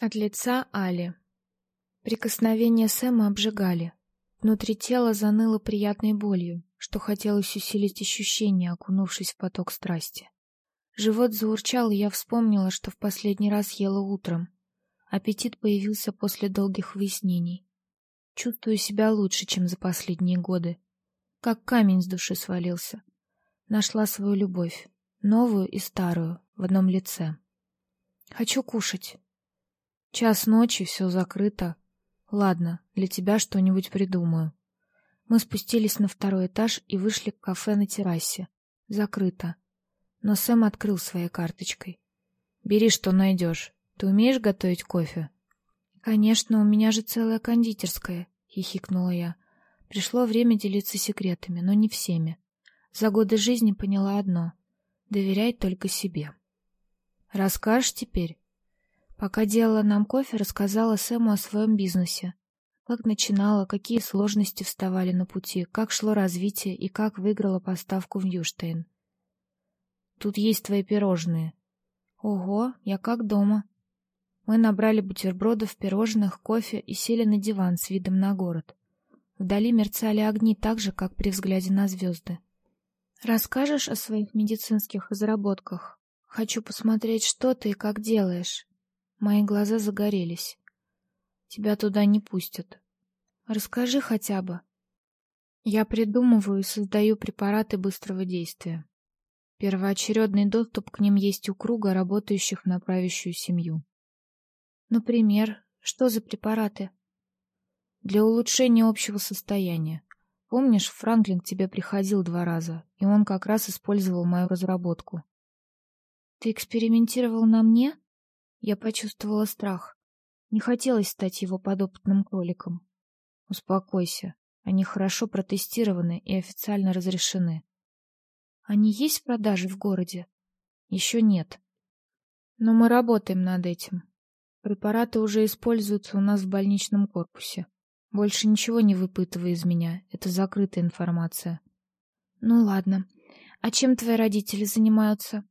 От лица Али. Прикосновения Сэма обжигали. Внутри тела заныло приятной болью, что хотелось усилить ощущение, окунувшись в поток страсти. Живот заурчал, и я вспомнила, что в последний раз ела утром. Аппетит появился после долгих выяснений. Чувствую себя лучше, чем за последние годы. Как камень с души свалился. Нашла свою любовь, новую и старую, в одном лице. Хочу кушать. Час ночи, все закрыто. Ладно, для тебя что-нибудь придумаю. Мы спустились на второй этаж и вышли к кафе на террасе. Закрыто. Но Сэм открыл своей карточкой. Бери, что найдешь. Ты умеешь готовить кофе? Конечно, у меня же целая кондитерская, хихикнула я. Пришло время делиться секретами, но не всеми. За годы жизни поняла одно: доверяй только себе. Расскажешь теперь? Пока делала нам кофе, рассказала Сэму о своем бизнесе. Как начинала, какие сложности вставали на пути, как шло развитие и как выиграла поставку в Юштейн. Тут есть твои пирожные. Ого, я как дома. Мы набрали бутербродов, пирожных, кофе и сели на диван с видом на город. Вдали мерцали огни так же, как при взгляде на звезды. Расскажешь о своих медицинских разработках? Хочу посмотреть, что ты и как делаешь. Мои глаза загорелись. Тебя туда не пустят. Расскажи хотя бы. Я придумываю и создаю препараты быстрого действия. Первоочередный доступ к ним есть у круга работающих на правящую семью. Например, что за препараты? Для улучшения общего состояния. Помнишь, Франклин к тебе приходил два раза, и он как раз использовал мою разработку. Ты экспериментировал на мне? Я почувствовала страх. Не хотелось стать его подопытным кроликом. Успокойся. Они хорошо протестированы и официально разрешены. Они есть в продаже в городе? Еще нет. Но мы работаем над этим. Препараты уже используются у нас в больничном корпусе. Больше ничего не выпытывай из меня. Это закрытая информация. Ну ладно. А чем твои родители занимаются?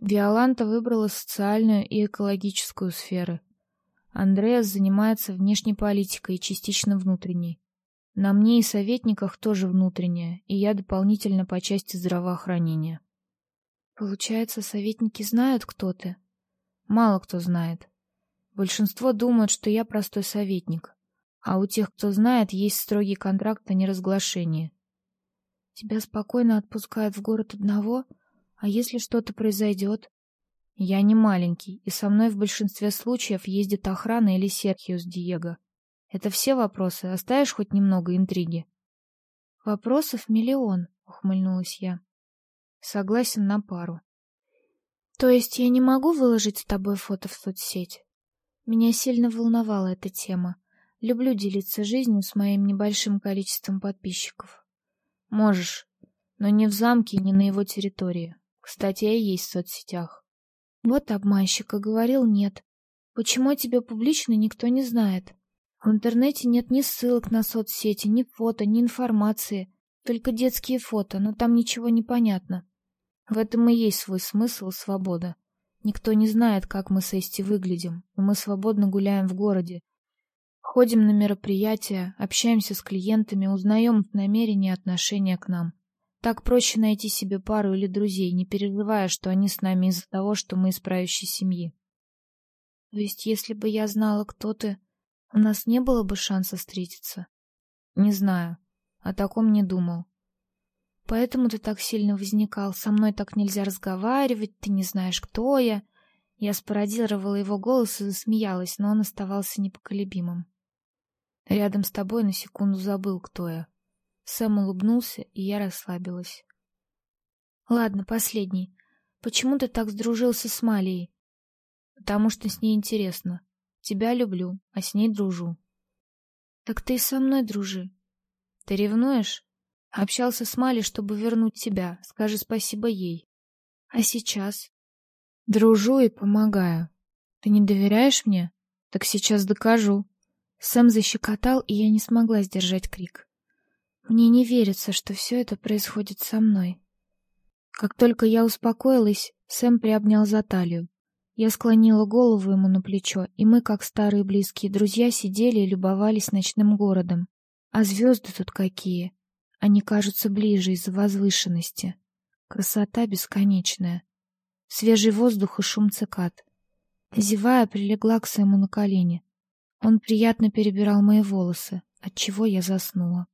Виоланта выбрала социальную и экологическую сферы. Андреас занимается внешней политикой и частично внутренней. На мне и советниках тоже внутренняя, и я дополнительно по части здравоохранения. Получается, советники знают, кто ты? Мало кто знает. Большинство думают, что я простой советник, а у тех, кто знает, есть строгий контракт о неразглашении. Тебя спокойно отпускают в город одного — а если что-то произойдет? Я не маленький, и со мной в большинстве случаев ездит охрана или Серхио с Диего. Это все вопросы. Оставишь хоть немного интриги? Вопросов миллион, ухмыльнулась я. Согласен на пару. То есть я не могу выложить с тобой фото в соцсеть? Меня сильно волновала эта тема. Люблю делиться жизнью с моим небольшим количеством подписчиков. Можешь, но не в замке, не на его территории. Кстати, я есть в соцсетях. Вот обманщик, а говорил нет. Почему тебе публично никто не знает? В интернете нет ни ссылок на соцсети, ни фото, ни информации. Только детские фото, но там ничего не понятно. В этом и есть свой смысл свобода. Никто не знает, как мы с Эсти выглядим, но мы свободно гуляем в городе. Ходим на мероприятия, общаемся с клиентами, узнаем их намерения и отношения к нам. Так проще найти себе пару или друзей, не переживая, что они с нами из-за того, что мы из правящей семьи. То есть, если бы я знала, кто ты, у нас не было бы шанса встретиться? Не знаю. О таком не думал. Поэтому ты так сильно возникал. Со мной так нельзя разговаривать, ты не знаешь, кто я. Я спародировала его голос и засмеялась, но он оставался непоколебимым. Рядом с тобой на секунду забыл, кто я. Сэм улыбнулся, и я расслабилась. Ладно, последний. Почему ты так сдружился с Малией? Потому что с ней интересно. Тебя люблю, а с ней дружу. Так ты и со мной дружи. Ты ревнуешь? Общался с Малей, чтобы вернуть тебя. Скажи спасибо ей. А сейчас? Дружу и помогаю. Ты не доверяешь мне? Так сейчас докажу. Сэм защекотал, и я не смогла сдержать крик. Мне не верится, что все это происходит со мной. Как только я успокоилась, Сэм приобнял за талию. Я склонила голову ему на плечо, и мы, как старые близкие друзья, сидели и любовались ночным городом. А звезды тут какие! Они кажутся ближе из-за возвышенности. Красота бесконечная. Свежий воздух и шум цикад. Зевая, прилегла к своему на колени. Он приятно перебирал мои волосы, отчего я заснула.